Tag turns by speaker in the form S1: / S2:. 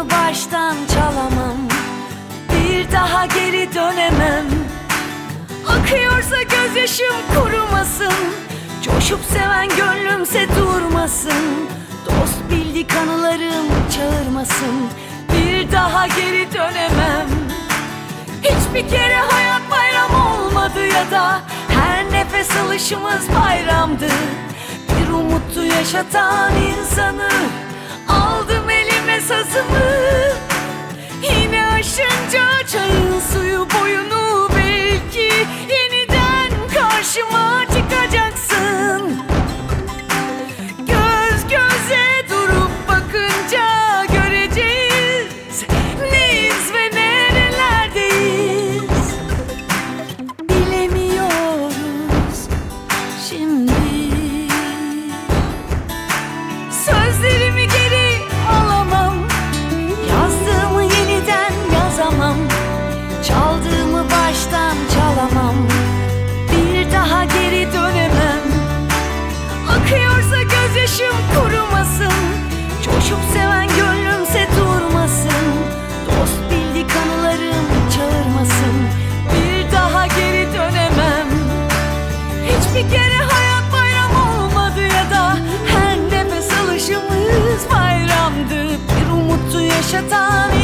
S1: Baştan çalamam. Bir daha geri dönemem. Akıyorsa gözyaşım kurumasın. Coşup seven gönlümse durmasın. Dost bildik anılarım çağırmasın. Bir daha geri dönemem. Hiçbir kere hayat bayram olmadı ya da Her nefes alışımız bayramdı. Bir umuttu yaşatan insanı Hiçbir kere hayat bayram olmadı ya da Her nefes alışımız bayramdı. Bir umuttu yaşatan